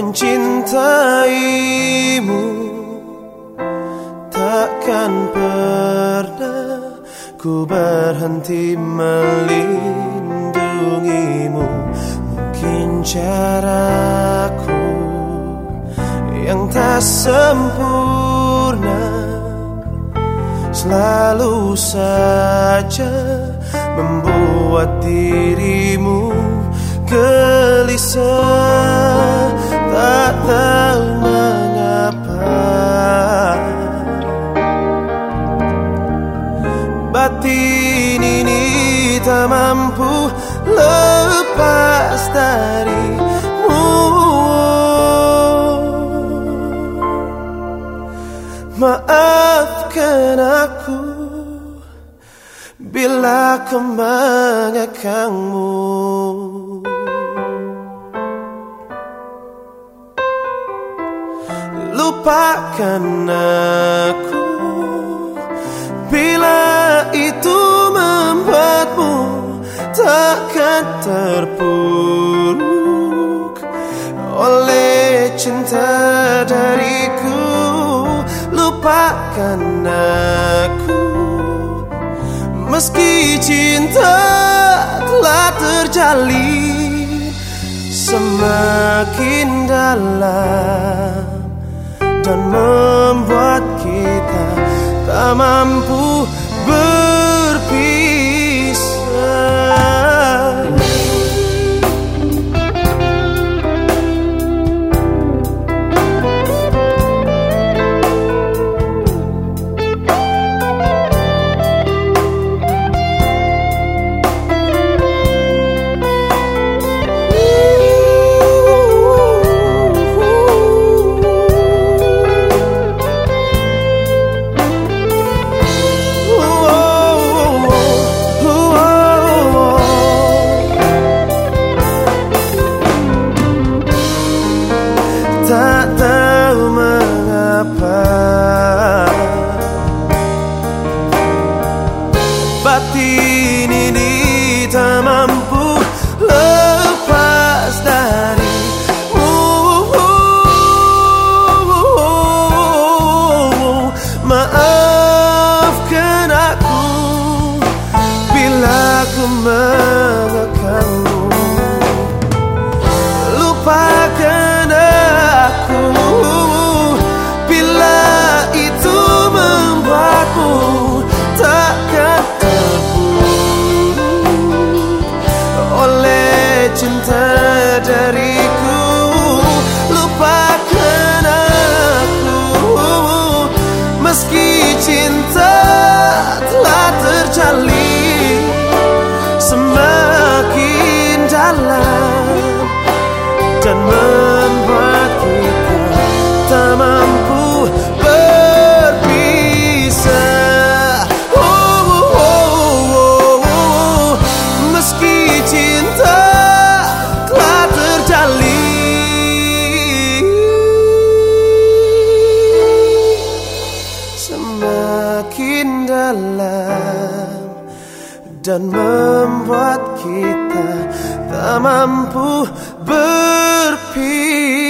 mencintaimu. Takkan pernah ku berhenti melindungimu. Mungkin caraku yang tak sempurna Selalu saja membuat dirimu batin ini tak mampu lepas darimu. Maafkan aku bila kau mengekangmu. Lupakan aku bila itu membuatmu takkan terpuruk. Oleh cinta dariku lupakan aku. Meski cinta telah terjalin semakin dalam dan membuat kita tak mampu But batin ini tak mampu lepas dari Maafkan cinta dariku. Lupakan aku Meski cinta telah terjalin Semakin dalam dan membuat kita tak mampu berpisah.